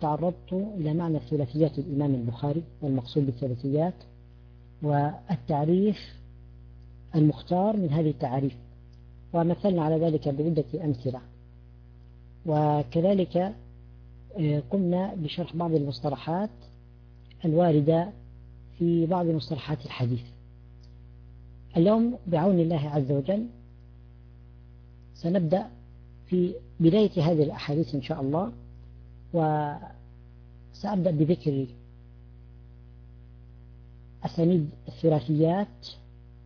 تعرضت إلى معنى ثلاثيات الإمام البخاري والمقصود بالثلاثيات والتعريف المختار من هذه التعريف. ومثلنا على ذلك بعدة أمثلة. وكذلك آه، قمنا بشرح بعض المصطلحات الواردة في بعض مصطلحات الحديث. اليوم بعون الله عز وجل سنبدأ في بداية هذه الأحاديث إن شاء الله. وسأبدأ بذكر أسانيد الثلاثيات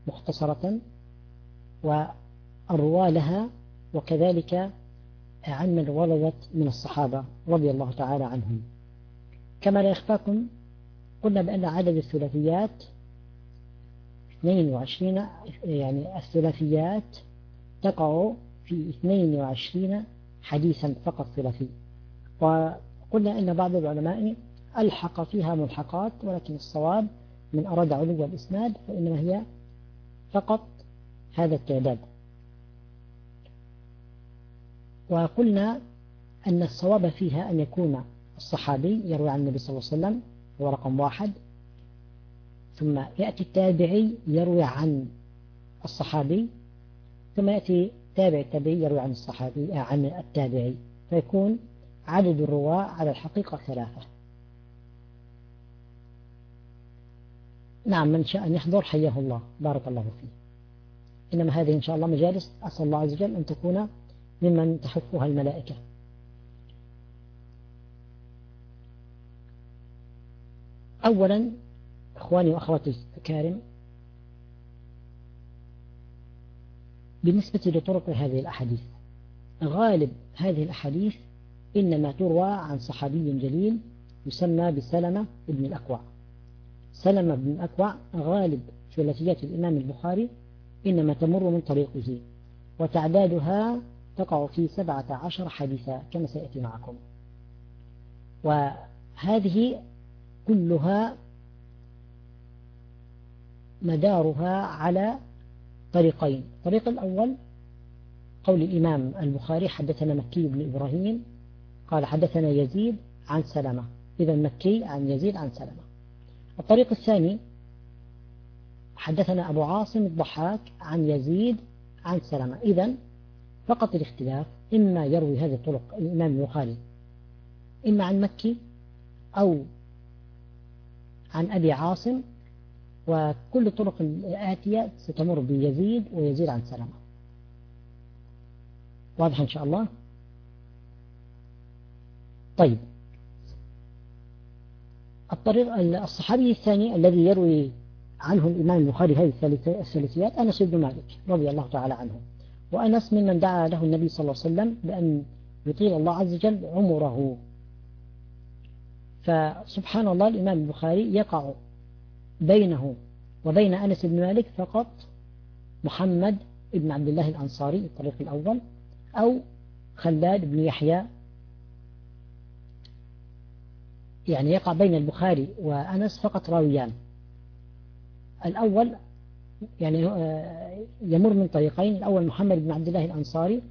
مختصرة والرواة لها وكذلك عن من ولدت من الصحابة رضي الله تعالى عنهم. كما لا يخفاكم قلنا بأن عدد الثلاثيات 22 يعني الثلاثيات تقع في 22 حديثا فقط ثلاثي. وقلنا أن بعض العلماء ألحق فيها ملحقات ولكن الصواب من أراد علو الإسناد فإنما هي فقط هذا التعداد. وقلنا أن الصواب فيها أن يكون الصحابي يروي عن النبي صلى الله عليه وسلم هو رقم واحد. ثم يأتي التابعي يروي عن الصحابي ثم يأتي تابع التابعي يروي عن الصحابي عن التابعي فيكون عدد الرواة على الحقيقة ثلاثة. نعم من شاء أن يحضر حياه الله. بارك الله فيه إنما هذه إن شاء الله مجالس. أسأل الله عز وجل أن تكون ممن تحفها الملائكة. أولا إخواني وأخواتي الكارم بالنسبة لطرق هذه الأحاديث غالب هذه الأحاديث إنما تروى عن صحابي جليل يسمى بسلمة بن الأكوع. سلمة بن الأكوع غالب ثلاثيات الإمام البخاري إنما تمر من طريقه وتعدادها تقع في سبعة عشر حديثا كما سيأتي معكم. وهذه كلها مدارها على طريقين. الطريق الأول قول الإمام البخاري حدثنا مكي بن إبراهيم قال حدثنا يزيد عن سلمة. إذا مكي عن يزيد عن سلمة. الطريق الثاني حدثنا أبو عاصم الضحاك عن يزيد عن سلمة. إذا فقط الاختلاف إما يروي هذه الطرق الإمام البخاري إما عن مكي أو عن أبي عاصم وكل الطرق الآتية ستمر بيزيد ويزيد عن سلمة. واضح إن شاء الله؟ طيب. الطريق الصحابي الثاني الذي يروي عنه الإمام البخاري هذه الثلاثيات أنس بن مالك رضي الله تعالى عنه. وأنس ممن دعا له النبي صلى الله عليه وسلم بأن يطيل الله عز وجل عمره. فسبحان الله الإمام البخاري يقع بينه وبين أنس بن مالك فقط محمد بن عبد الله الأنصاري الطريق الأول أو خلاد بن يحيى يعني يقع بين البخاري وأنس فقط راويان. الأول يعني آه، يمر من طريقين. الأول محمد بن عبد الله الأنصاري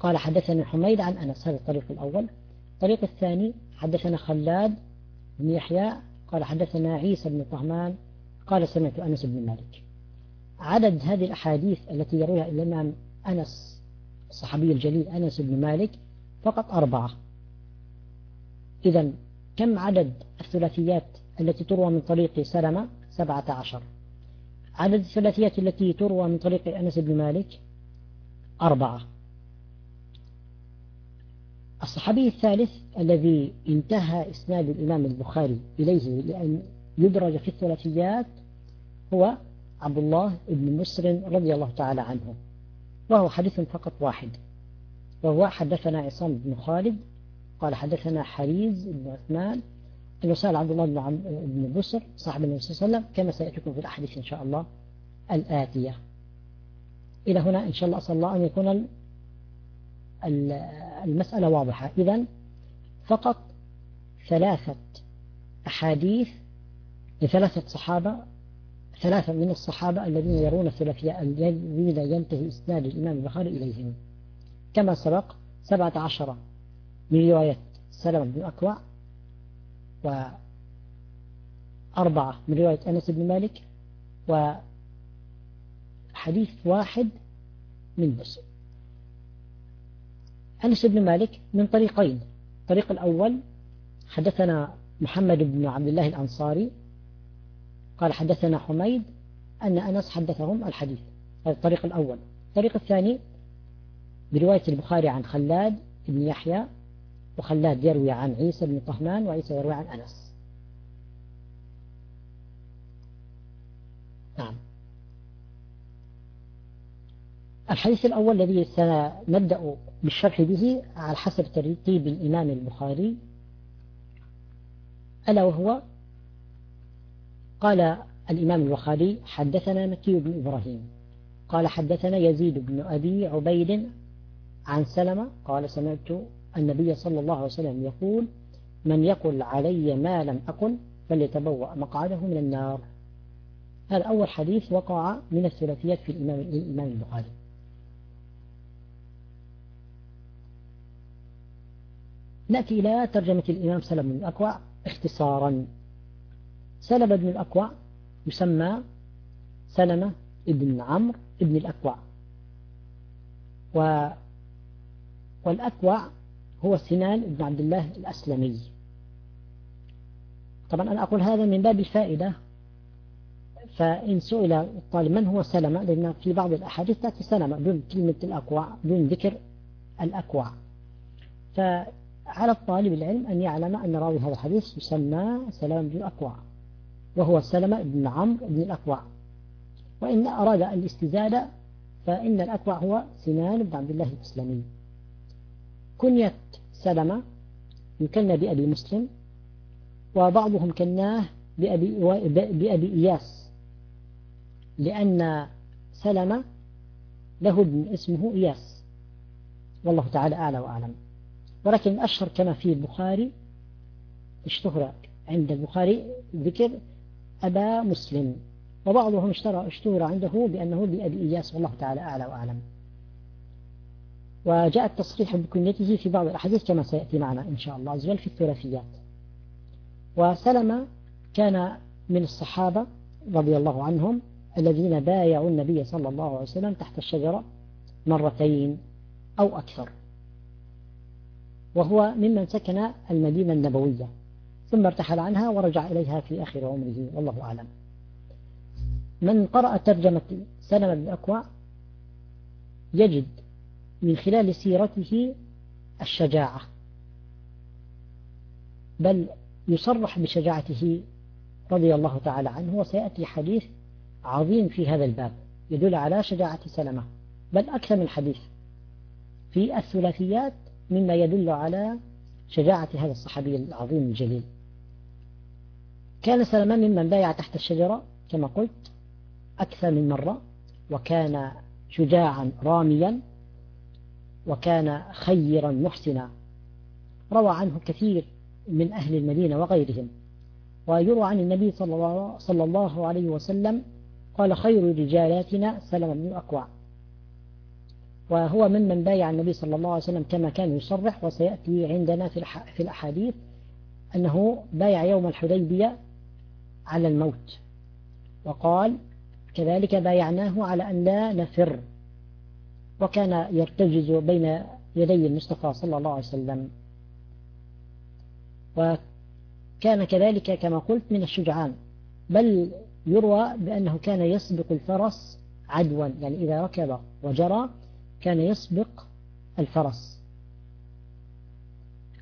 قال حدثنا حميد عن أنس هذا الطريق الأول. الطريق الثاني حدثنا خلاد بن يحيى قال حدثنا عيسى بن طهمان قال سمعت أنس بن مالك. عدد هذه الأحاديث التي يرويها الإمام أنس الصحابي الجليل أنس بن مالك فقط أربعة. إذا كم عدد الثلاثيات التي تروى من طريق سلمة سبعة عشر؟ عدد الثلاثيات التي تروى من طريق أنس بن مالك أربعة. الصحابي الثالث الذي انتهى إسناد الإمام البخاري إليه لأن يدرج في الثلاثيات هو عبد الله بن مسر رضي الله تعالى عنه وهو حديث فقط واحد وهو حدثنا عصام بن خالد قال حدثنا حريز بن عثمان أنه سأل عبد الله بن بسر صاحب النبي صلى الله عليه وسلم كما سيأتيكم في الأحاديث إن شاء الله الآتية. إلى هنا إن شاء الله أسأل الله أن يكون المسألة واضحة. إذا فقط ثلاثة أحاديث لثلاثة صحابة ثلاثة من الصحابة الذين يرون الثلاثية الذين ينتهي إسناد الإمام البخاري إليهم. كما سبق سبعة عشر من رواية سلمة بن أكوع وأربعة من رواية أنس بن مالك وحديث واحد من مسلم. أنس بن مالك من طريقين. الطريق الأول حدثنا محمد بن عبد الله الأنصاري قال حدثنا حميد أن أنس حدثهم الحديث هذا الطريق الأول. الطريق الثاني برواية البخاري عن خلاد بن يحيى وخلاد يروي عن عيسى بن طهمان وعيسى يروي عن أنس. نعم. الحديث الأول الذي سنبدأ بالشرح به على حسب ترتيب الإمام البخاري ألا وهو قال الإمام البخاري حدثنا مكي بن إبراهيم. قال حدثنا يزيد بن أبي عبيد عن سلمة. قال سمعت النبي صلى الله عليه وسلم يقول من يقل علي ما لم أقل فليتبوأ مقعده من النار. هذا أول حديث وقع من الثلاثيات في الإمام, الإمام البخاري. نأتي إلى ترجمة الإمام سلم بن الأكوع اختصارا. سلم بن الأكوع يسمى سلمة ابن عمرو ابن الأكوع. و والأكوع هو سنان بن عبد الله الأسلمي. طبعا أنا أقول هذا من باب الفائدة. فإن سئل الطالب من هو سلمة؟ لأن في بعض الأحاديث تأتي سلمة دون كلمة الأكوع دون ذكر الأكوع فعلى الطالب العلم أن يعلم أن راوي هذا الحديث يسمى سلام بن الأكوع وهو سلمة بن عمرو بن الأكوع وإن أراد الاستزادة فإن الأكوع هو سنان بن عبد الله الإسلامي كنية سلمة يكنى بأبي مسلم وبعضهم كناه بأبي, بأبي إياس لأن سلمة له ابن اسمه إياس. والله تعالى أعلى وأعلم. ولكن أشهر كما في البخاري اشتهر عند البخاري ذكر أبا مسلم. وبعضهم اشتهر عنده بأنه بأبي إياس والله تعالى أعلى وأعلم. وجاء التصريح بكنيته في بعض الأحاديث كما سيأتي معنا إن شاء الله عز وجل في الثلاثيات. وسلمة كان من الصحابة رضي الله عنهم الذين بايعوا النبي صلى الله عليه وسلم تحت الشجرة مرتين أو أكثر. وهو ممن سكن المدينة النبوية ثم ارتحل عنها ورجع إليها في آخر عمره والله أعلم. من قرأ ترجمة سلمة بن أكوع يجد من خلال سيرته الشجاعة بل يصرح بشجاعته رضي الله تعالى عنه وسيأتي حديث عظيم في هذا الباب يدل على شجاعة سلمة بل أكثر من حديث في الثلاثيات مما يدل على شجاعة هذا الصحابي العظيم الجليل. كان سلمان ممن بايع تحت الشجرة كما قلت أكثر من مرة وكان شجاعا راميا وكان خيرا محسنا. روى عنه كثير من أهل المدينة وغيرهم. ويروى عن النبي صلى الله عليه وسلم قال خير رجالاتنا سلم بن أكوع وهو ممن بايع النبي صلى الله عليه وسلم كما كان يصرح وسيأتي عندنا في الأحاديث أنه بايع يوم الحديبية على الموت. وقال كذلك بايعناه على أن لا نفر. وكان يرتجز بين يدي المصطفى صلى الله عليه وسلم. وكان كذلك كما قلت من الشجعان بل يروى بأنه كان يسبق الفرس عدوا يعني إذا ركب وجرى كان يسبق الفرس.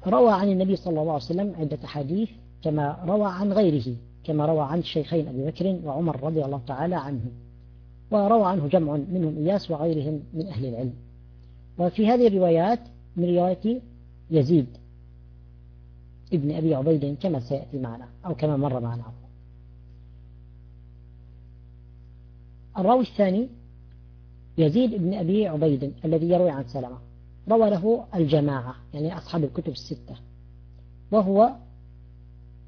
روى عن النبي صلى الله عليه وسلم عدة حديث كما روى عن غيره كما روى عن الشيخين أبي بكر وعمر رضي الله تعالى عنه وروى عنه جمع منهم إياس وغيرهم من أهل العلم. وفي هذه الروايات من رواية يزيد ابن أبي عبيد كما سيأتي معنا أو كما مر معنا. الراوي الثاني يزيد ابن أبي عبيد الذي يروي عن سلمة. روى له الجماعة يعني أصحاب الكتب الستة. وهو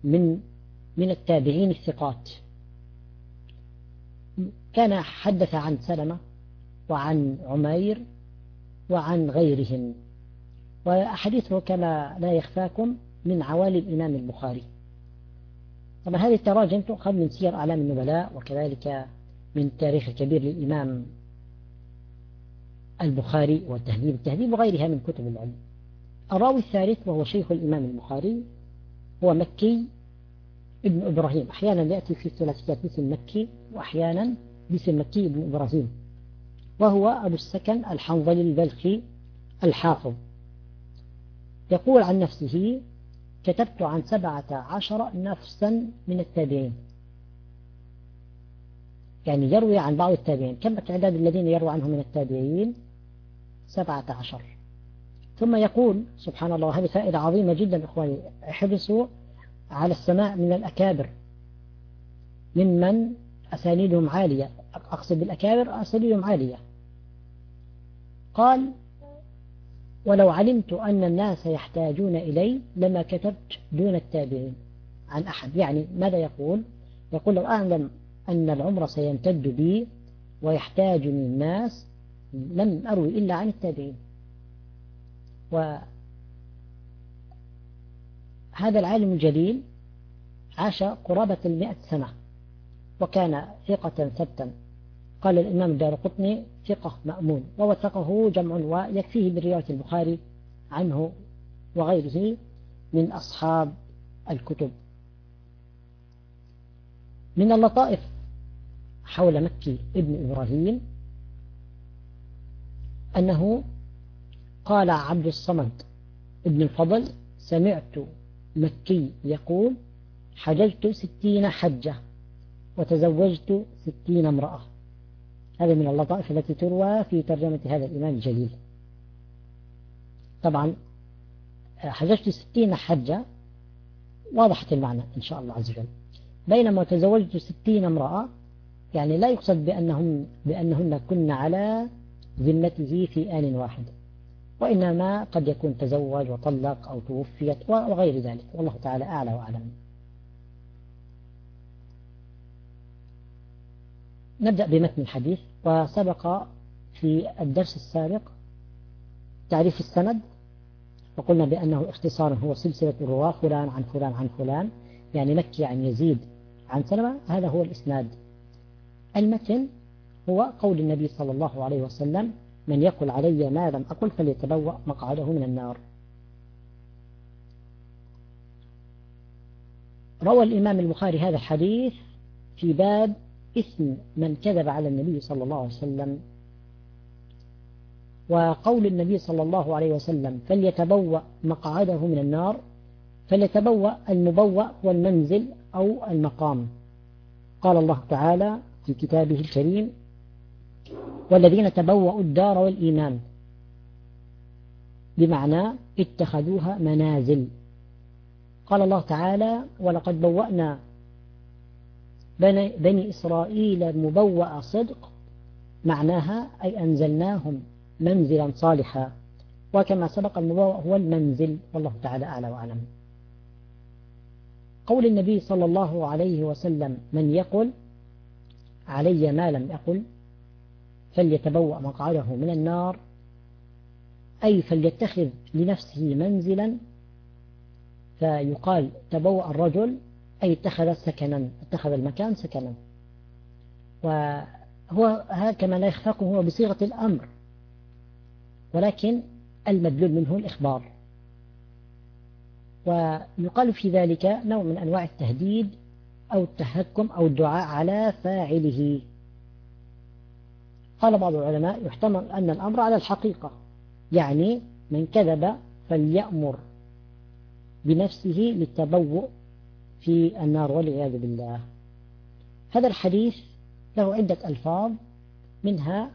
من من التابعين الثقات. كان حدث عن سلمة وعن عمير وعن غيرهم. وأحاديثه كما لا يخفاكم من عوالي الإمام البخاري. طبعا هذه التراجم تؤخذ من سير أعلام النبلاء وكذلك من التاريخ الكبير للإمام البخاري والتهذيب. التهذيب وغيرها من كتب العلم. الراوي الثالث وهو شيخ الإمام البخاري هو مكي ابن إبراهيم. أحيانا يأتي في ثلاثيات باسم مكي وأحيانا باسم مكي ابن إبراهيم. وهو أبو السكن الحنظلي البلخي الحافظ. يقول عن نفسه كتبت عن سبعة عشر نفسا من التابعين. يعني يروي عن بعض التابعين. كم التعداد الذين يروي عنهم من التابعين؟ سبعة عشر. ثم يقول سبحان الله هذه فائدة عظيمة جدا إخواني. احرصوا على السماع من الأكابر. ممن أسانيدهم عالية. أقصد بالأكابر أسانيدهم عالية. قال ولو علمت أن الناس يحتاجون إلي لما كتبت دون التابعين عن أحد. يعني ماذا يقول؟ يقول لو أعلم أن العمر سيمتد بي ويحتاجني الناس لم أروي إلا عن التابعين. وهذا العالم الجليل عاش قرابة المئة سنة وكان ثقة ثبتا. قال الإمام الدار قطني ثقة مأمون ووثقه جمع ويكفيه برواية البخاري عنه وغيره من أصحاب الكتب. من اللطائف حول مكي ابن إبراهيم أنه قال عبد الصمد ابن الفضل سمعت مكي يقول حججت ستين حجة وتزوجت ستين امرأة. هذا من اللطائف التي تروى في ترجمة هذا الإمام الجليل. طبعا حججت ستين حجة. واضحة المعنى إن شاء الله عز وجل. بينما تزوجت ستين امرأة يعني لا يقصد بأنهم بأنهن كن على ذمته في آن واحد. وإنما قد يكون تزوج وطلق أو توفيت وغير ذلك. والله تعالى أعلى وأعلم. نبدأ بمتن الحديث. وسبق في الدرس السابق تعريف السند. وقلنا بأنه اختصارا هو سلسلة الرواة فلان عن فلان عن فلان. يعني مكي عن يزيد عن سلمة. هذا هو الإسناد. المتن هو قول النبي صلى الله عليه وسلم من يقل علي ما لم أقل فليتبوأ مقعده من النار. روى الإمام البخاري هذا الحديث في باب اسم من كذب على النبي صلى الله عليه وسلم. وقول النبي صلى الله عليه وسلم فليتبوأ مقعده من النار فليتبوأ المبوأ والمنزل أو المقام. قال الله تعالى في كتابه الكريم والذين تبوأوا الدار والإيمان. بمعنى اتخذوها منازل. قال الله تعالى ولقد بوأنا بني إسرائيل مبوأ صدق معناها أي أنزلناهم منزلا صالحا. وكما سبق المبوأ هو المنزل والله تعالى أعلى وأعلم. قول النبي صلى الله عليه وسلم من يقل علي ما لم أقل فليتبوأ مقعده من النار أي فليتخذ لنفسه منزلا فيقال تبوأ الرجل أي اتخذ سكنا اتخذ المكان سكنا. وهو كما لا يخفاكم هو بصيغة الأمر ولكن المدلول منه الإخبار. ويقال في ذلك نوع من أنواع التهديد أو التهكم أو الدعاء على فاعله. قال بعض العلماء يحتمل أن الأمر على الحقيقة يعني من كذب فليأمر بنفسه للتبوء في النار والعياذ بالله. هذا الحديث له عدة ألفاظ منها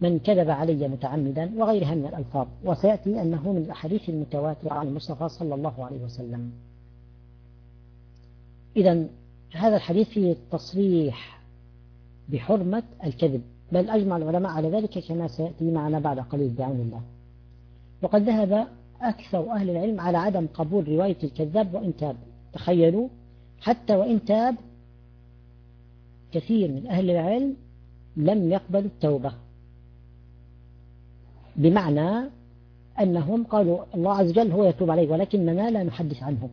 من كذب علي متعمدا وغيرها من الألفاظ وسيأتي أنه من الأحاديث المتواترة عن المصطفى صلى الله عليه وسلم. إذا هذا الحديث فيه التصريح بحرمة الكذب. بل أجمع العلماء على ذلك كما سيأتي معنا بعد قليل بعون الله. وقد ذهب أكثر أهل العلم على عدم قبول رواية الكذاب وإن تاب. تخيلوا حتى وإن تاب كثير من أهل العلم لم يقبلوا التوبة. بمعنى أنهم قالوا الله عز وجل هو يتوب عليه ولكننا لا نحدث عنه.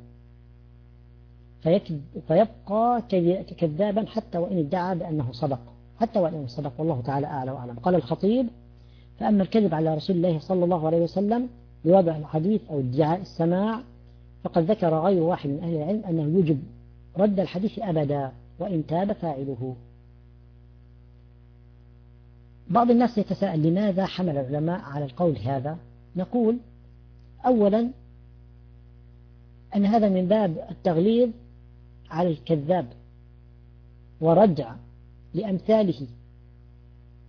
فيبقى كذابا حتى وإن ادعى بأنه صدق. حتى وإن صدق والله تعالى أعلى وأعلم. قال الخطيب فأما الكذب على رسول الله صلى الله عليه وسلم بوضع الحديث أو ادعاء السماع فقد ذكر غير واحد من أهل العلم أنه يجب رد الحديث أبدا وإن تاب فاعله. بعض الناس يتساءل لماذا حمل العلماء على القول هذا. نقول أولا أن هذا من باب التغليظ على الكذاب وردع لأمثاله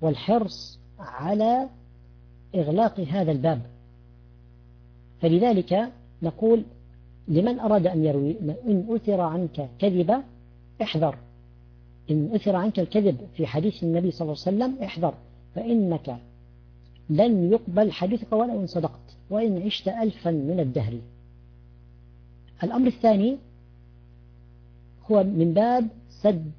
والحرص على إغلاق هذا الباب. فلذلك نقول لمن أراد أن يروي إن أثر عنك كذبة احذر. إن أثر عنك الكذب في حديث النبي صلى الله عليه وسلم احذر. فإنك لن يقبل حديثك ولا إن صدقت وإن عشت ألفا من الدهر. الأمر الثاني هو من باب سد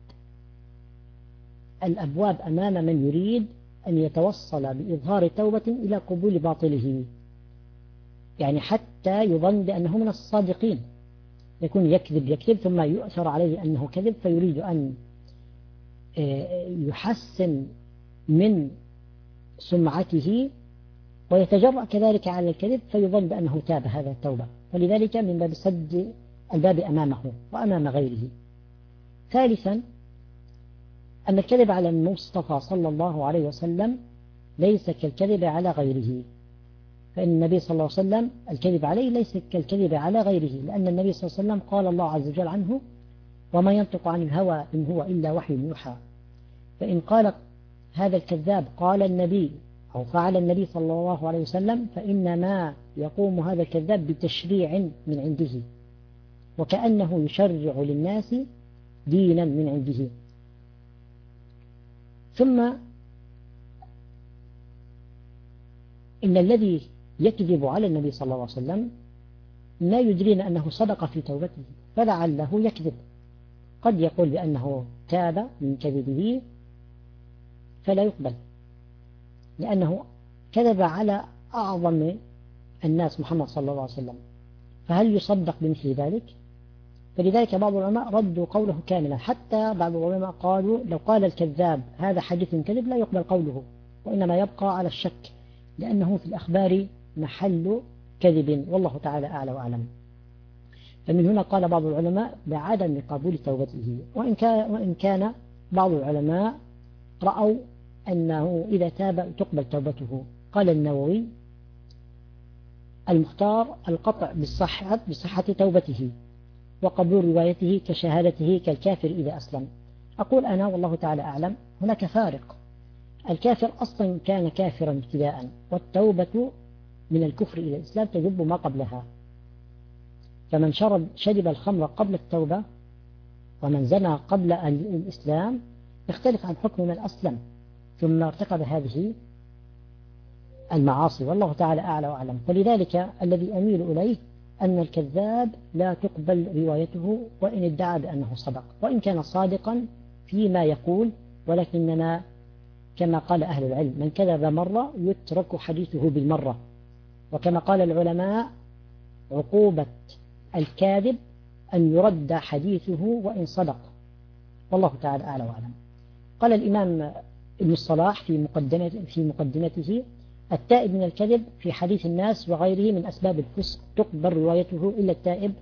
الأبواب أمام من يريد أن يتوصل بإظهار توبة إلى قبول باطله. يعني حتى يظن بأنه من الصادقين. يكون يكذب يكذب ثم يؤثر عليه أنه كذب فيريد أن آه، يحسن من سمعته ويتجرأ كذلك على الكذب فيظن بأنه تاب هذا التوبة. ولذلك من باب سد الباب أمامه وأمام غيره. ثالثا أن الكذب على المصطفى صلى الله عليه وسلم ليس كالكذب على غيره. فإن النبي صلى الله عليه وسلم الكذب عليه ليس كالكذب على غيره لأن النبي صلى الله عليه وسلم قال الله عز وجل عنه وما ينطق عن الهوى إن هو إلا وحي يوحى فإن قال هذا الكذاب قال النبي أو فعل النبي صلى الله عليه وسلم فإنما يقوم هذا الكذاب بتشريع من عنده وكأنه يشرع للناس دينا من عنده. ثم إن الذي يكذب على النبي صلى الله عليه وسلم لا يدرين أنه صدق في توبته فلعله يكذب. قد يقول بأنه تاب من كذبه فلا يقبل لأنه كذب على أعظم الناس محمد صلى الله عليه وسلم. فهل يصدق بمثل ذلك؟ فلذلك بعض العلماء ردوا قوله كاملا. حتى بعض العلماء قالوا لو قال الكذاب هذا حديث كذب لا يقبل قوله وإنما يبقى على الشك لأنه في الأخبار محل كذب. والله تعالى أعلى وأعلم. فمن هنا قال بعض العلماء بعدم قبول توبته. وإن كان, وإن كان بعض العلماء رأوا أنه إذا تاب تقبل توبته. قال النووي المختار القطع بالصحة, بصحة توبته. وقبول روايته كشهادته كالكافر إذا أسلم. أقول أنا والله تعالى أعلم هناك فارق. الكافر أصلا كان كافرا ابتداء والتوبة من الكفر إلى الإسلام تجب ما قبلها. فمن شرب شرب الخمر قبل التوبة ومن زنى قبل الإسلام يختلف عن حكم من أسلم. ثم ارتكب هذه المعاصي والله تعالى أعلى وأعلم. فلذلك الذي أميل إليه أن الكذاب لا تقبل روايته وإن ادعى بأنه صدق وإن كان صادقا فيما يقول ولكننا كما قال أهل العلم من كذب مرة يترك حديثه بالمرة. وكما قال العلماء عقوبة الكاذب أن يرد حديثه وإن صدق والله تعالى أعلى وأعلم. قال الإمام ابن الصلاح في مقدمة في مقدمته التائب من الكذب في حديث الناس وغيره من أسباب الفسق تقبل روايته إلا التائب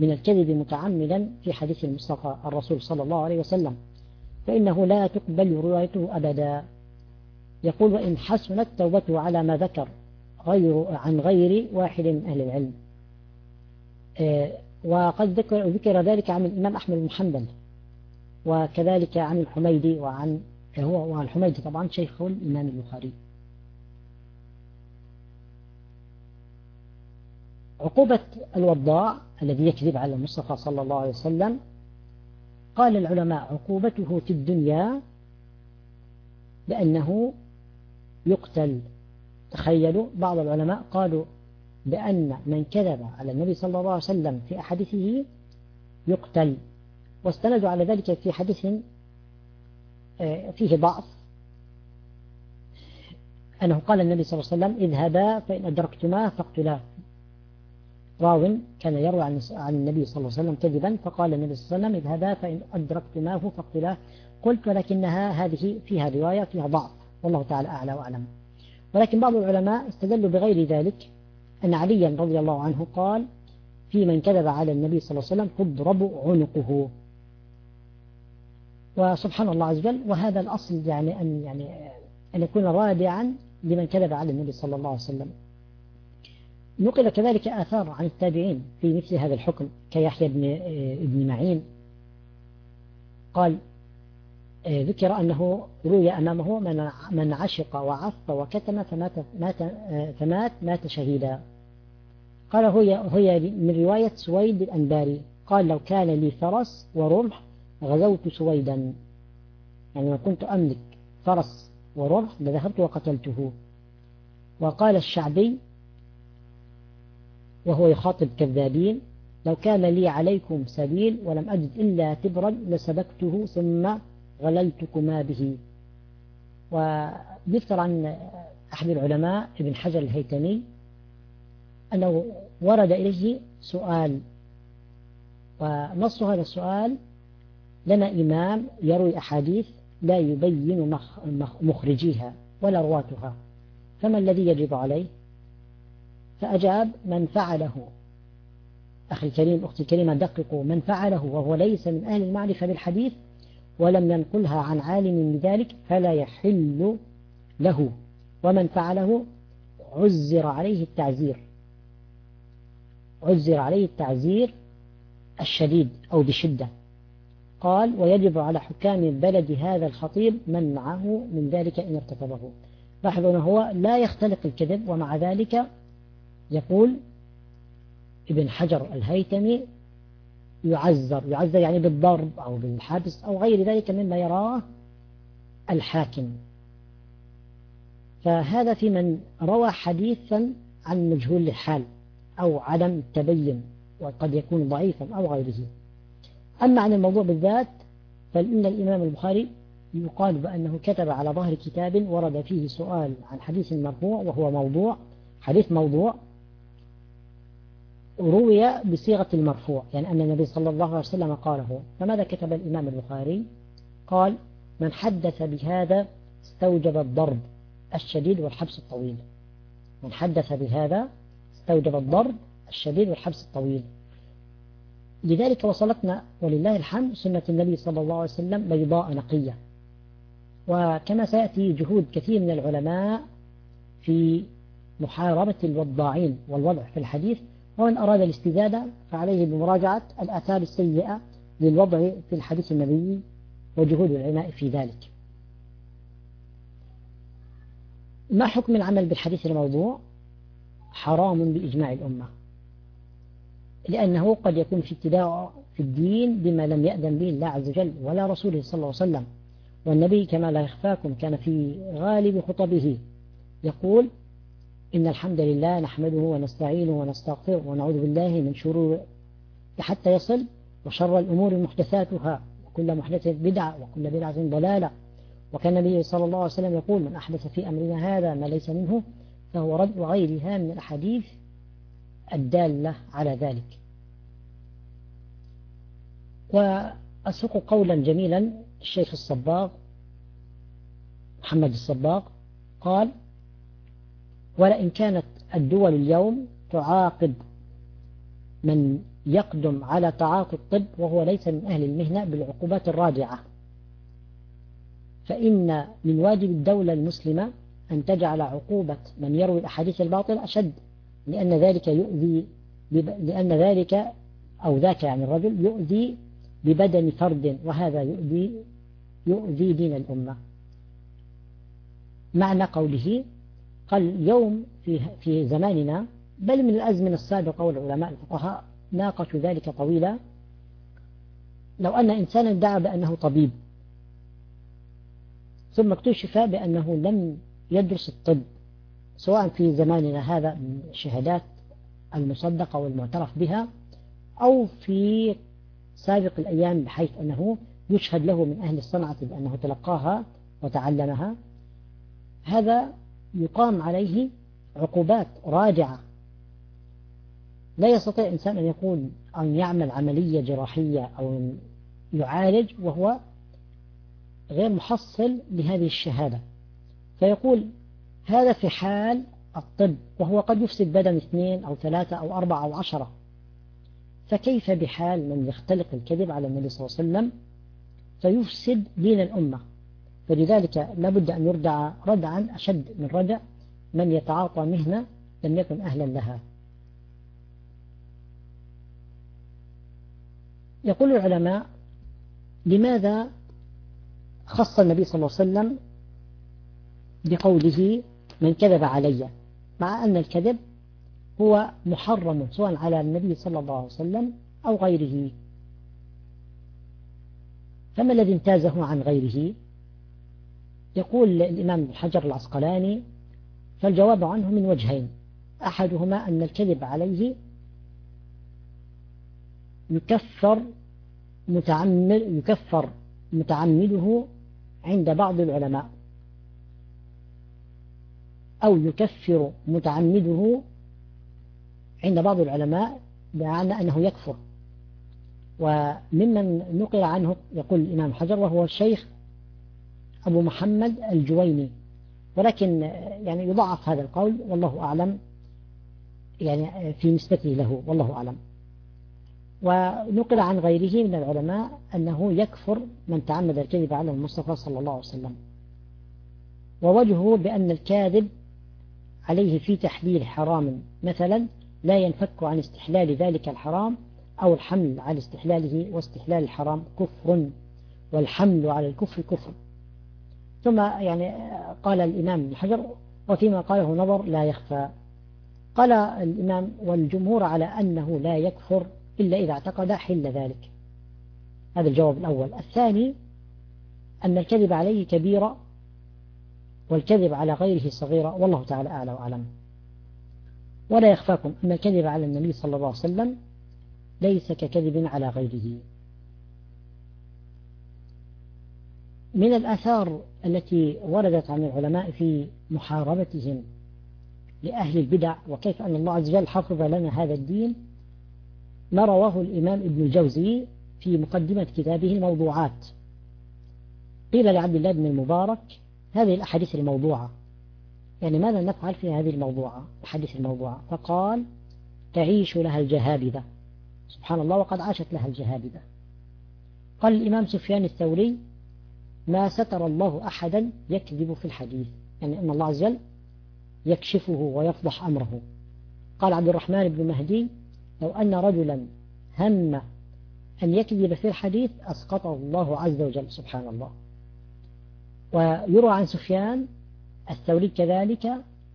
من الكذب متعمدا في حديث المصطفى الرسول صلى الله عليه وسلم. فإنه لا تقبل روايته أبدا. يقول وإن حسنت توبته على ما ذكر غير عن غير واحد من أهل العلم. آه، وقد ذكر, ذكر ذلك عن الإمام أحمد بن حنبل وكذلك عن الحميدي وعن هو والحميدي طبعا شيخ الإمام البخاري. عقوبة الوضاع الذي يكذب على المصطفى صلى الله عليه وسلم قال العلماء عقوبته في الدنيا بأنه يقتل. تخيلوا بعض العلماء قالوا بأن من كذب على النبي صلى الله عليه وسلم في أحاديثه يقتل. واستندوا على ذلك في حديث آه، فيه ضعف. أنه قال النبي صلى الله عليه وسلم اذهبا فإن أدركتما فاقتلاه راو كان يروي عن عن النبي صلى الله عليه وسلم كذبا فقال النبي صلى الله عليه وسلم اذهبا فإن أدركتماه فاقتلاه. قلت ولكنها هذه فيها رواية فيها ضعف. والله تعالى أعلى وأعلم. ولكن بعض العلماء استدلوا بغير ذلك أن عليا رضي الله عنه قال في من كذب على النبي صلى الله عليه وسلم تضرب عنقه. وسبحان الله عز وجل وهذا الأصل يعني أن يعني أن يكون رادعا لمن كذب على النبي صلى الله عليه وسلم. نقل كذلك آثار عن التابعين في مثل هذا الحكم كيحيى بن ابن معين. قال ذكر أنه روي أمامه من من عشق وعف وكتم فمات مات فمات مات شهيدا. قال هي هي من رواية سويد الأنباري. قال لو كان لي فرس ورمح غزوت سويدا. يعني لو كنت أملك فرس ورمح لذهبت وقتلته. وقال الشعبي وهو يخاطب كذابين لو كان لي عليكم سبيل ولم أجد إلا تبرا لسبكته ثم غللتكما به. وذكر عن أحد العلماء ابن حجر الهيتمي أنه ورد إليه سؤال ونص هذا السؤال لنا إمام يروي أحاديث لا يبين مخرجيها ولا رواتها فما الذي يجب عليه؟ فأجاب من فعله. أخي الكريم أختي الكريمة دققوا. من فعله وهو ليس من أهل المعرفة بالحديث ولم ينقلها عن عالم بذلك فلا يحل له. ومن فعله عزر عليه التعزير. عزر عليه التعزير الشديد أو بشدة. قال ويجب على حكام البلد هذا الخطيب منعه من ذلك إن ارتكبه. لاحظوا هو لا يختلق الكذب ومع ذلك يقول ابن حجر الهيتمي يعذر يعذر يعني بالضرب أو بالحبس أو غير ذلك مما يراه الحاكم. فهذا في من روى حديثا عن مجهول الحال أو عدم التبين وقد يكون ضعيفا أو غيره. أما عن الموضوع بالذات فإن الإمام البخاري يقال بأنه كتب على ظهر كتاب ورد فيه سؤال عن حديث مرفوع وهو موضوع حديث موضوع روي بصيغة المرفوع يعني أن النبي صلى الله عليه وسلم قاله فماذا كتب الإمام البخاري؟ قال من حدث بهذا استوجب الضرب الشديد والحبس الطويل. من حدث بهذا استوجب الضرب الشديد والحبس الطويل. لذلك وصلتنا ولله الحمد سنة النبي صلى الله عليه وسلم بيضاء نقية. وكما سيأتي جهود كثير من العلماء في محاربة الوضاعين والوضع في الحديث ومن أراد الاستزادة فعليه بمراجعة الآثار السيئة للوضع في الحديث النبوي وجهود العلماء في ذلك. ما حكم العمل بالحديث الموضوع؟ حرام بإجماع الأمة. لأنه قد يكون في ابتداء في الدين بما لم يأذن به الله عز وجل ولا رسوله صلى الله عليه وسلم. والنبي كما لا يخفاكم كان في غالب خطبه يقول إن الحمد لله نحمده ونستعينه ونستغفره ونعوذ بالله من شرور حتى يصل وشر الأمور محدثاتها وكل محدثة بدعة وكل بدعة ضلالة. وكان النبي صلى الله عليه وسلم يقول من أحدث في أمرنا هذا ما ليس منه فهو رد غيرها من الأحاديث الدالة على ذلك. وأسوق قولا جميلا الشيخ الصباغ محمد الصباغ. قال ولئن كانت الدول اليوم تعاقب من يقدم على تعاطي الطب وهو ليس من أهل المهنة بالعقوبات الراجعة. فإن من واجب الدولة المسلمة أن تجعل عقوبة من يروي الأحاديث الباطل أشد لأن ذلك يؤذي لأن ذلك أو ذاك يعني الرجل يؤذي ببدن فرد وهذا يؤذي يؤذي دين الأمة. معنى قوله قال اليوم في في زماننا بل من الأزمنة السابقة والعلماء الفقهاء ناقشوا ذلك طويلا. لو أن إنسانا ادعى بأنه طبيب ثم اكتشف بأنه لم يدرس الطب سواء في زماننا هذا الشهادات المصدقة والمعترف بها أو في سابق الأيام بحيث أنه يشهد له من أهل الصنعة بأنه تلقاها وتعلمها هذا يقام عليه عقوبات راجعة. لا يستطيع إنسان أن يقول أن يعمل عملية جراحية أو يعالج وهو غير محصل لهذه الشهادة. فيقول هذا في حال الطب وهو قد يفسد بدن اثنين أو ثلاثة أو أربعة أو عشرة. فكيف بحال من يختلق الكذب على النبي صلى الله عليه وسلم فيفسد دين الأمة؟ فلذلك لابد أن يردع ردعا أشد من ردع من يتعاطى مهنة لم يكن أهلا لها. يقول العلماء لماذا خص النبي صلى الله عليه وسلم بقوله من كذب علي مع أن الكذب هو محرم سواء على النبي صلى الله عليه وسلم أو غيره. فما الذي امتازه عن غيره؟ يقول الإمام الحجر العسقلاني فالجواب عنه من وجهين. أحدهما أن الكذب عليه يكفر متعمد يكفر متعمده عند بعض العلماء. أو يكفر متعمده عند بعض العلماء بمعنى أنه يكفر. وممن نقل عنه يقول الإمام حجر وهو الشيخ أبو محمد الجويني. ولكن يعني يضعف هذا القول والله أعلم. يعني في نسبته له والله أعلم. ونقل عن غيره من العلماء أنه يكفر من تعمد الكذب على المصطفى صلى الله عليه وسلم. ووجهه بأن الكاذب عليه في تحليل حرام. مثلا لا ينفك عن استحلال ذلك الحرام أو الحمل على استحلاله واستحلال الحرام كفر. والحمل على الكفر كفر. ثم يعني قال الإمام الحجر وفيما قاله نظر لا يخفى. قال الإمام والجمهور على أنه لا يكفر إلا إذا اعتقد حل ذلك. هذا الجواب الأول. الثاني أن الكذب عليه كبيرة والكذب على غيره صغيرة والله تعالى أعلى وأعلم. ولا يخفاكم أن الكذب على النبي صلى الله عليه وسلم ليس ككذب على غيره. من الآثار التي وردت عن العلماء في محاربتهم لأهل البدع وكيف أن الله عز وجل حفظ لنا هذا الدين ما رواه الإمام ابن الجوزي في مقدمة كتابه الموضوعات. قيل لعبد الله بن المبارك هذه الأحاديث الموضوعة. يعني ماذا نفعل في هذه الموضوعة الحديث الموضوعة؟ فقال تعيش لها الجهابذة. سبحان الله وقد عاشت لها الجهابذة. قال الإمام سفيان الثوري ما ستر الله أحدا يكذب في الحديث. يعني أن الله عز وجل يكشفه ويفضح أمره. قال عبد الرحمن بن مهدي لو أن رجلا هم أن يكذب في الحديث أسقطه الله عز وجل سبحان الله. ويروى عن سفيان الثوري كذلك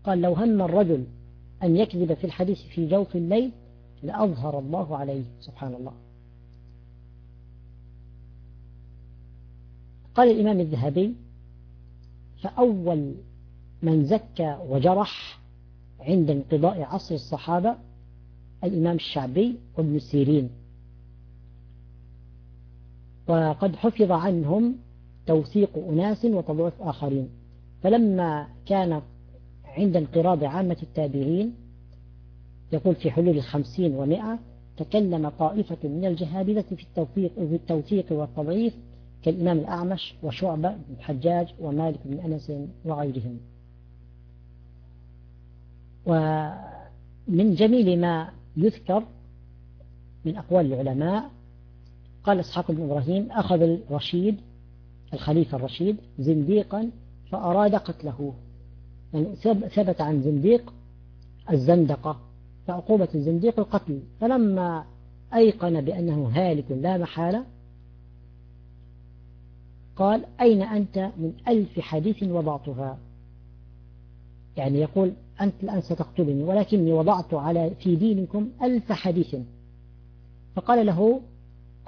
قال لو هم الرجل أن يكذب في الحديث في جوف الليل لأظهر الله عليه سبحان الله. قال الإمام الذهبي فأول من زكى وجرح عند انقضاء عصر الصحابة الإمام الشعبي وابن سيرين. وقد حفظ عنهم توثيق أناس وتضعيف آخرين. فلما كان عند انقراض عامة التابعين يقول في حلول الخمسين ومائة تكلم طائفة من الجهابذة في التوثيق, في التوثيق والتضعيف كالإمام الأعمش وشعبة الحجاج ومالك بن أنس وغيرهم. ومن جميل ما يذكر من أقوال العلماء قال إسحاق بن إبراهيم أخذ الرشيد الخليفة الرشيد زنديقا فأراد قتله. يعني ثبت عن زنديق الزندقة فعقوبة الزنديق القتل. فلما أيقن بأنه هالك لا محالة قال أين أنت من ألف حديث وضعتها؟ يعني يقول أنت الآن ستقتلني ولكني وضعت على في دينكم ألف حديث. فقال له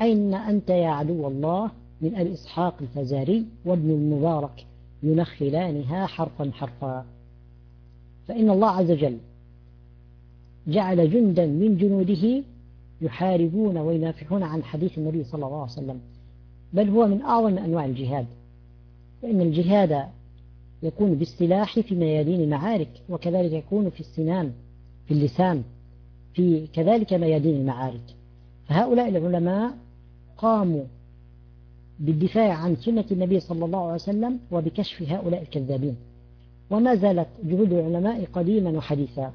أين أنت يا عدو الله من أبي إسحاق الفزاري وابن المبارك ينخلانها حرفا حرفا؟ فإن الله عز وجل جعل جندا من جنوده يحاربون وينافحون عن حديث النبي صلى الله عليه وسلم. بل هو من أعظم أنواع الجهاد فإن الجهاد يكون بالسلاح في ميادين المعارك وكذلك يكون في السنان في اللسان في كذلك ميادين المعارك. فهؤلاء العلماء قاموا بالدفاع عن سنة النبي صلى الله عليه وسلم وبكشف هؤلاء الكذابين. وما زالت جهود العلماء قديما وحديثا.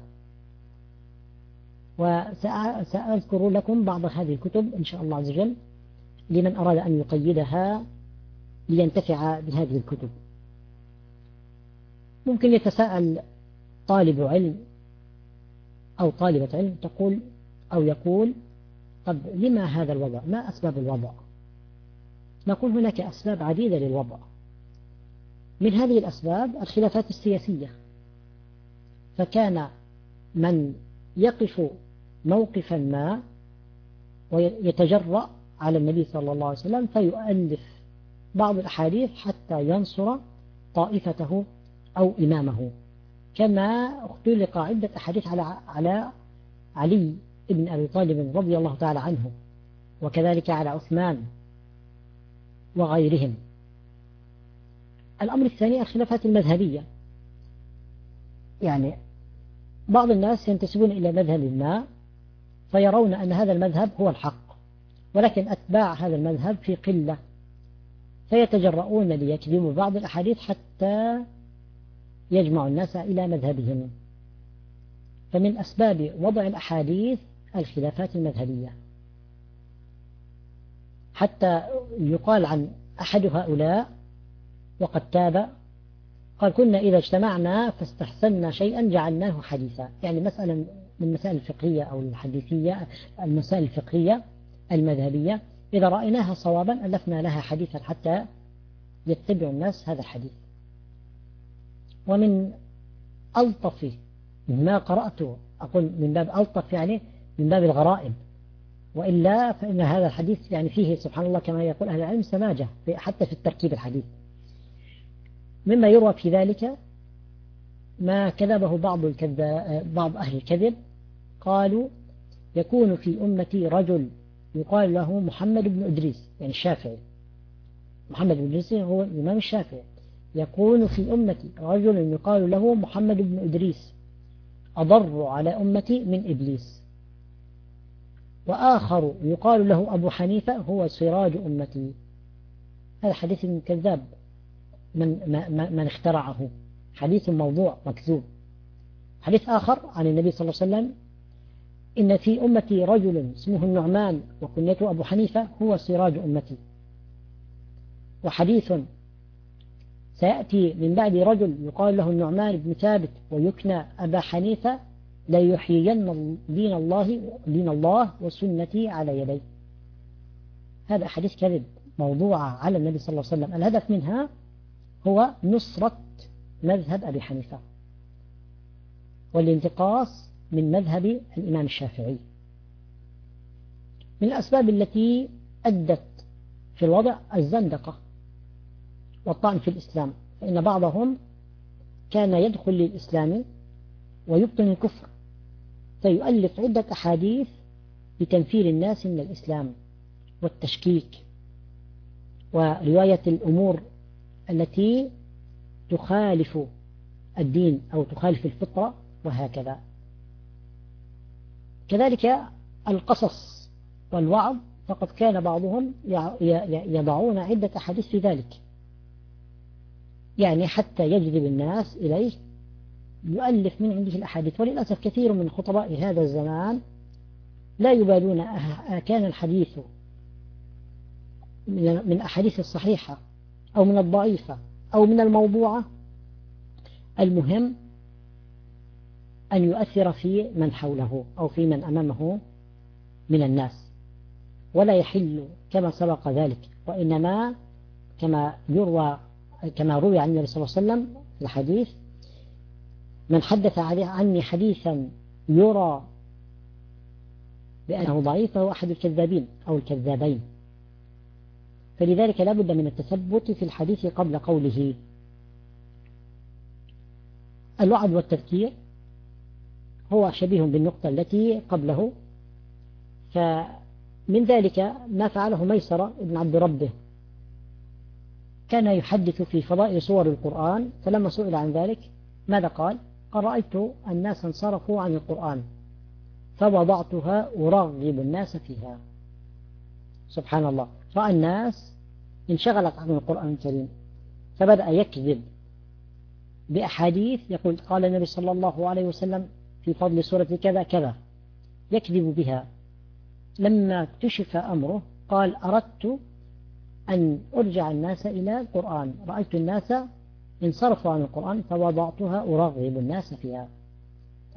وسأذكر لكم بعض هذه الكتب إن شاء الله عز وجل. لمن أراد أن يقيدها لينتفع بهذه الكتب. ممكن يتساءل طالب علم أو طالبة علم تقول أو يقول طب لما هذا الوضع؟ ما أسباب الوضع؟ نقول هناك أسباب عديدة للوضع. من هذه الأسباب الخلافات السياسية. فكان من يقف موقفا ما ويتجرأ على النبي صلى الله عليه وسلم فيؤلف بعض الأحاديث حتى ينصر طائفته أو إمامه. كما اختلق عدة أحاديث على على علي بن أبي طالب رضي الله تعالى عنه وكذلك على عثمان وغيرهم. الأمر الثاني الخلافات المذهبية. يعني بعض الناس ينتسبون إلى مذهب ما فيرون أن هذا المذهب هو الحق. ولكن أتباع هذا المذهب في قلة فيتجرؤون ليكذبوا بعض الأحاديث حتى يجمع الناس إلى مذهبهم. فمن أسباب وضع الأحاديث الخلافات المذهبية. حتى يقال عن أحد هؤلاء وقد تاب قال كنا إذا اجتمعنا فاستحسنا شيئا جعلناه حديثا. يعني مسألة من المسائل الفقهية أو الحديثية المسائل الفقهية المذهبية. إذا رأيناها صوابا ألفنا لها حديثا حتى يتبع الناس هذا الحديث. ومن ألطف ما قرأته أقول من باب ألطف يعني من باب الغرائب. وإلا فإن هذا الحديث يعني فيه سبحان الله كما يقول أهل العلم سماجة حتى في التركيب الحديث. مما يروى في ذلك ما كذبه بعض بعض أهل الكذب. قالوا يكون في أمتي رجل يقال له محمد بن إدريس يعني الشافعي. محمد بن إدريس هو الإمام الشافعي. يكون في أمتي رجل يقال له محمد بن إدريس أضر على أمتي من إبليس. وآخر يقال له أبو حنيفة هو سراج أمتي. هذا حديث كذاب من, من اخترعه. حديث موضوع مكذوب. حديث آخر عن النبي صلى الله عليه وسلم إن في أمتي رجل اسمه النعمان وكنيته أبو حنيفة هو سراج أمتي. وحديث سيأتي من بعد رجل يقال له النعمان بن ثابت ويكنى أبا حنيفة ليحيين دين الله دين الله وسنتي على يدي هذا حديث كذب موضوع على النبي صلى الله عليه وسلم. الهدف منها هو نصرة مذهب أبي حنيفة. والانتقاص من مذهب الإمام الشافعي. من الأسباب التي أدت في الوضع الزندقة والطعن في الإسلام فإن بعضهم كان يدخل للإسلام ويبطن الكفر فيؤلف عدة أحاديث لتنفير الناس من الإسلام والتشكيك ورواية الأمور التي تخالف الدين أو تخالف الفطرة وهكذا. كذلك القصص والوعظ فقد كان بعضهم يضعون عدة أحاديث في ذلك. يعني حتى يجذب الناس إليه يؤلف من عنده الأحاديث. وللأسف كثير من خطباء هذا الزمان لا يبالون كان الحديث من الأحاديث الصحيحة أو من الضعيفة أو من الموضوعة. المهم أن يؤثر في من حوله أو في من أمامه من الناس. ولا يحل كما سبق ذلك وإنما كما يروى كما روي عن النبي صلى الله عليه وسلم في الحديث من حدث عني حديثا يرى بأنه ضعيف فهو أحد الكذابين أو الكذابين. فلذلك لا بد من التثبت في الحديث قبل قوله. الوعد والتذكير هو شبيه بالنقطة التي قبله. فمن ذلك ما فعله ميسرة ابن عبد ربه. كان يحدث في فضائل سور القرآن فلما سئل عن ذلك ماذا قال؟ قال رأيت الناس انصرفوا عن القرآن فوضعتها أرغب الناس فيها. سبحان الله. رأى الناس انشغلت عن القرآن الكريم فبدأ يكذب بأحاديث. يقول قال النبي صلى الله عليه وسلم في فضل سورة كذا كذا. يكذب بها. لما اكتشف أمره قال أردت أن أرجع الناس إلى القرآن. رأيت الناس انصرفوا عن القرآن فوضعتها أرغب الناس فيها.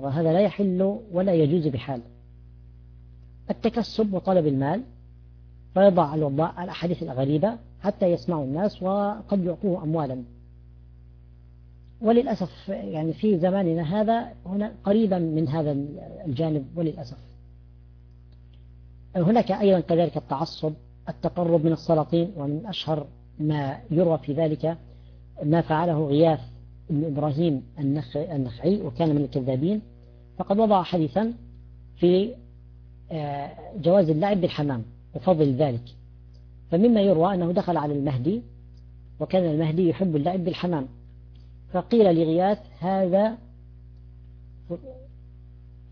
وهذا لا يحل ولا يجوز بحال. التكسب وطلب المال فيضع الوضاء الأحاديث الغريبة حتى يسمعوا الناس وقد يعطوه أموالا. وللأسف يعني في زماننا هذا هنا قريبا من هذا الجانب وللأسف. هناك أيضا كذلك التعصب التقرب من السلاطين ومن أشهر ما يروى في ذلك ما فعله غياث بن إبراهيم النخعي وكان من الكذابين. فقد وضع حديثا في آه، جواز اللعب بالحمام وفضل ذلك. فمما يروى أنه دخل على المهدي وكان المهدي يحب اللعب بالحمام. فقيل لغياث هذا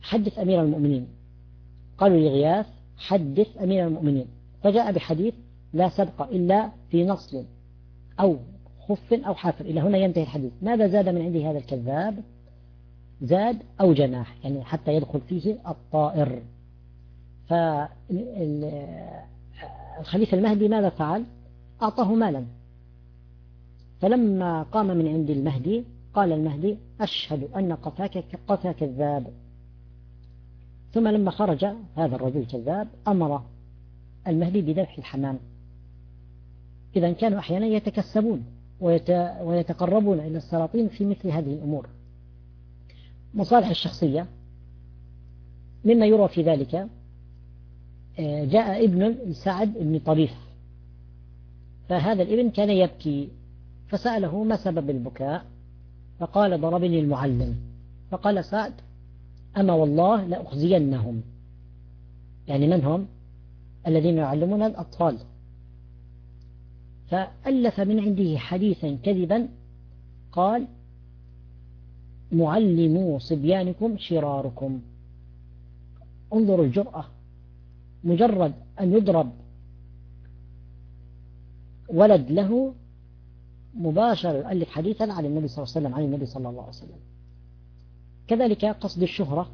حدث أمير المؤمنين. قالوا لغياث حدث أمير المؤمنين. فجاء بحديث لا سبق إلا في نصل أو خف أو حافر. إلى هنا ينتهي الحديث. ماذا زاد من عنده هذا الكذاب؟ زاد أو جناح يعني حتى يدخل فيه الطائر. فالخليفة المهدي ماذا فعل؟ أعطاه مالا. فلما قام من عند المهدي قال المهدي أشهد أن قفاك قفا كذاب. ثم لما خرج هذا الرجل الكذاب أمر المهدي بذبح الحمام. إذا كانوا أحيانا يتكسبون ويتقربون إلى السلاطين في مثل هذه الأمور. مصالح الشخصية. مما يرى في ذلك آه، جاء ابن لسعد بن طريف فهذا الابن كان يبكي. فسأله ما سبب البكاء؟ فقال ضربني المعلم. فقال سعد أما والله لأخزينهم. يعني من هم؟ الذين يعلمون الأطفال. فألف من عنده حديثا كذبا قال معلموا صبيانكم شراركم. انظروا الجرأة. مجرد أن يضرب ولد له مباشرة يؤلف حديثا عن النبي صلى الله عليه وسلم عن النبي صلى الله عليه وسلم. كذلك قصد الشهرة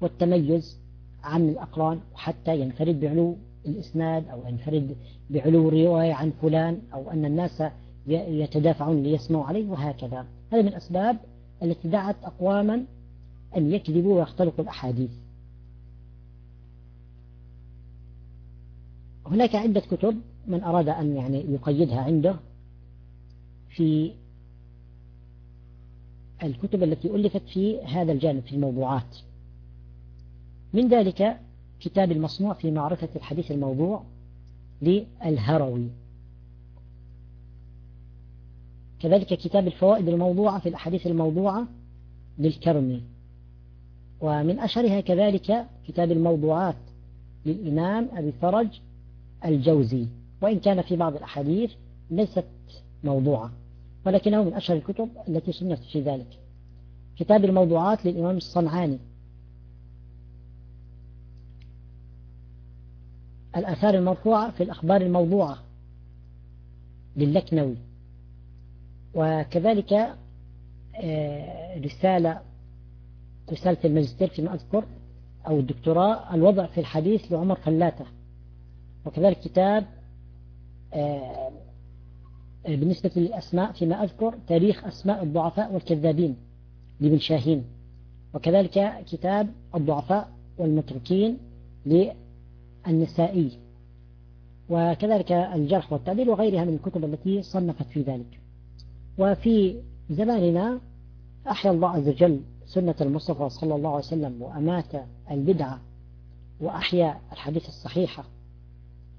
والتميز عن الأقران حتى ينفرد بعلو الإسناد أو ينفرد بعلو الرواية عن فلان أو أن الناس يتدافعون ليسمعوا عليه وهكذا. هذا من الأسباب التي دعت أقواما أن يكذبوا ويختلقوا الأحاديث. هناك عدة كتب من أراد أن يعني يقيدها عنده. في الكتب التي ألفت في هذا الجانب في الموضوعات. من ذلك كتاب المصنوع في معرفة الحديث الموضوع للهروي. كذلك كتاب الفوائد الموضوعة في الأحاديث الموضوعة للكرمي. ومن أشهرها كذلك كتاب الموضوعات للإمام أبي فرج الجوزي. وإن كان في بعض الأحاديث ليست موضوعة. ولكنه من أشهر الكتب التي سنت في ذلك. كتاب الموضوعات للإمام الصنعاني. الآثار المرفوعة في الأخبار الموضوعة للكنوي. وكذلك آه، رسالة رسالة الماجستير فيما أذكر أو الدكتوراه الوضع في الحديث لعمر فلاتة وكذلك كتاب آه، بالنسبة للأسماء فيما أذكر تاريخ أسماء الضعفاء والكذابين لابن شاهين. وكذلك كتاب الضعفاء والمتركين النسائي وكذلك الجرح والتعديل وغيرها من الكتب التي صنفت في ذلك. وفي زماننا أحيا الله عز وجل سنة المصطفى صلى الله عليه وسلم وأمات البدعة وأحيا الحديث الصحيحة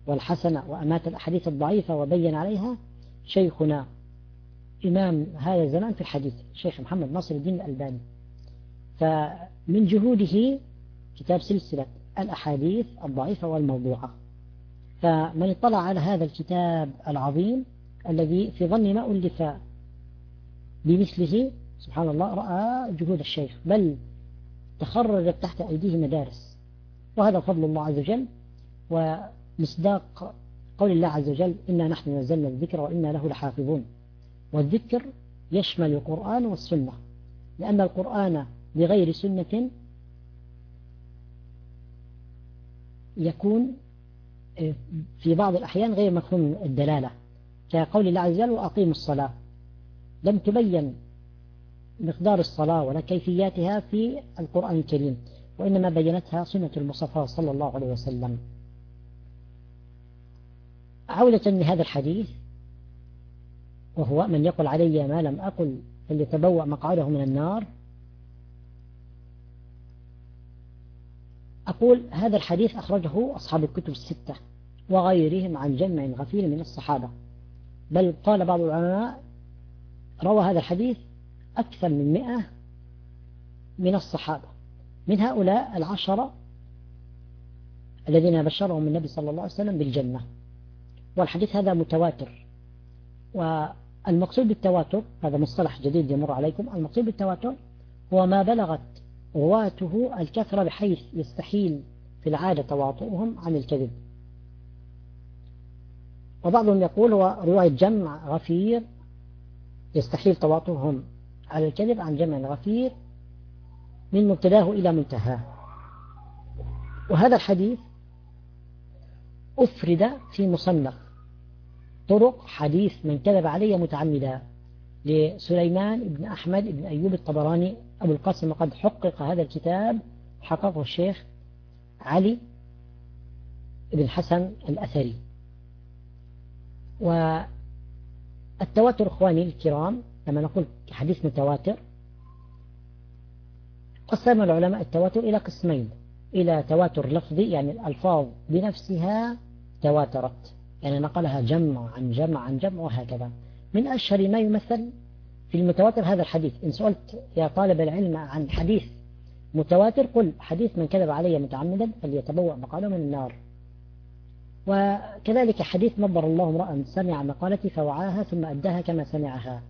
والحسنة وأمات الأحاديث الضعيفة وبين عليها شيخنا إمام هذا الزمان في الحديث الشيخ محمد ناصر الدين الألباني. فمن جهوده كتاب سلسلة الأحاديث الضعيفة والموضوعة. فمن اطلع على هذا الكتاب العظيم الذي في ظن ما ألف بمثله سبحان الله رأى جهود الشيخ بل تخرجت تحت أيديه مدارس. وهذا فضل الله عز وجل ومصداق قول الله عز وجل إنا نحن نزلنا الذكر وإنا له لحافظون. والذكر يشمل القرآن والسنة لأن القرآن بغير سنة يكون آه، في بعض الأحيان غير مفهوم الدلالة. كقول الله عز وجل وأقيموا الصلاة. لم تبين مقدار الصلاة ولا كيفياتها في القرآن الكريم وإنما بينتها سنة المصطفى صلى الله عليه وسلم. عودة لهذا الحديث وهو من يقول علي ما لم أقل فليتبوأ مقعده من النار. أقول هذا الحديث أخرجه أصحاب الكتب الستة وغيرهم عن جمع غفير من الصحابة. بل قال بعض العلماء روى هذا الحديث أكثر من مئة من الصحابة من هؤلاء العشرة الذين بشرهم النبي صلى الله عليه وسلم بالجنة. والحديث هذا متواتر. والمقصود بالتواتر هذا مصطلح جديد يمر عليكم المقصود بالتواتر هو ما بلغت رواته الكثرة بحيث يستحيل في العادة تواطؤهم عن الكذب. وبعضهم يقول هو رواية جمع غفير يستحيل تواطؤهم على الكذب عن جمع غفير من مبتداه إلى منتهاه. وهذا الحديث أفرد في مصنف. طرق حديث من كذب علي متعمدا لسليمان بن أحمد بن أيوب الطبراني. أبو القاسم وقد حقق هذا الكتاب حققه الشيخ علي بن حسن الأثري. والتواتر إخواني الكرام لما نقول حديث متواتر قسم العلماء التواتر إلى قسمين إلى تواتر لفظي يعني الألفاظ بنفسها تواترت. يعني نقلها جمع عن جمع عن جمع وهكذا. من أشهر ما يمثل في المتواتر هذا الحديث. إن سألت يا طالب العلم عن حديث متواتر قل حديث من كذب علي متعمدا فليتبوأ مقاله من النار. وكذلك حديث نظر الله امرأ سمع مقالتي فوعاها ثم أداها كما سمعها.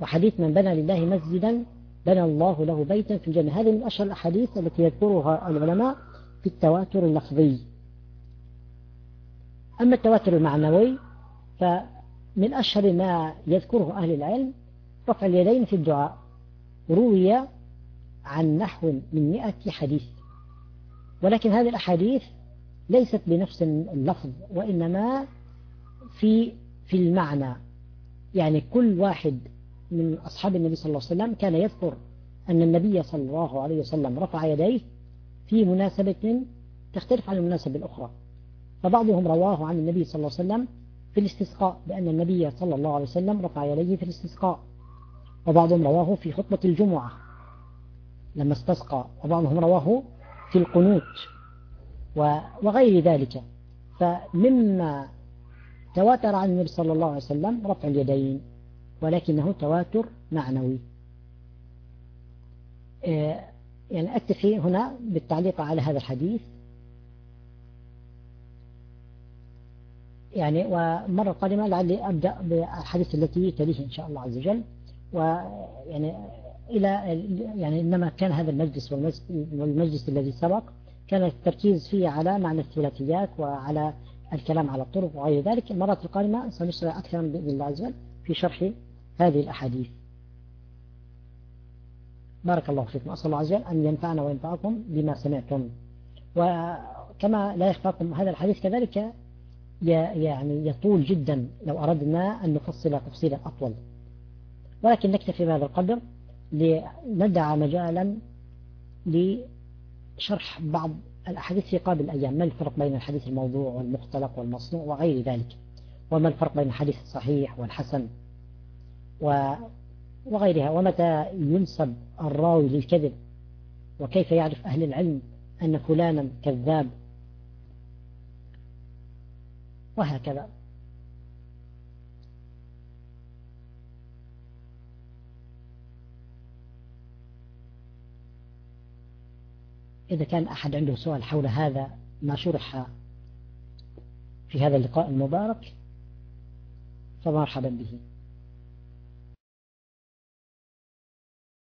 وحديث من بنى لله مسجدا بنى الله له بيتا في الجنة هذه من أشهر الأحاديث التي يذكرها العلماء في التواتر اللفظي. أما التواتر المعنوي فمن أشهر ما يذكره أهل العلم رفع اليدين في الدعاء روي عن نحو من مئة حديث. ولكن هذه الأحاديث ليست بنفس اللفظ وإنما في في المعنى. يعني كل واحد من أصحاب النبي صلى الله عليه وسلم كان يذكر أن النبي صلى الله عليه وسلم رفع يديه في مناسبة تختلف عن المناسبة الأخرى. فبعضهم رواه عن النبي صلى الله عليه وسلم في الاستسقاء بأن النبي صلى الله عليه وسلم رفع يديه في الاستسقاء. وبعضهم رواه في خطبة الجمعة لما استسقى وبعضهم رواه في القنوت وغير ذلك. فمما تواتر عن النبي صلى الله عليه وسلم رفع اليدين ولكنه تواتر معنوي. آه، يعني أكتفي هنا بالتعليق على هذا الحديث. يعني ومرة قادمة لعلي أبدأ بالحديث التي تليه إن شاء الله عز وجل. ويعني إلى يعني إنما كان هذا المجلس والمجلس الذي سبق كان التركيز فيه على معنى الثلاثيات وعلى الكلام على الطرق وغير ذلك. المرة القادمة سنشرع أكثر بإذن الله عز وجل في شرح هذه الأحاديث. بارك الله فيكم. أسأل الله عز وجل أن ينفعنا وينفعكم بما سمعتم. وكما لا يخفاكم هذا الحديث كذلك يعني يطول جدا لو أردنا أن نفصل تفصيلا أطول. ولكن نكتفي بهذا القدر لندع مجالا لشرح بعض الأحاديث في قابل الأيام. ما الفرق بين الحديث الموضوع والمختلق والمصنوع وغير ذلك؟ وما الفرق بين الحديث الصحيح والحسن وغيرها؟ ومتى ينسب الراوي للكذب؟ وكيف يعرف أهل العلم أن فلانا كذاب وهكذا. إذا كان أحد عنده سؤال حول هذا ما شرح في هذا اللقاء المبارك فمرحبا به.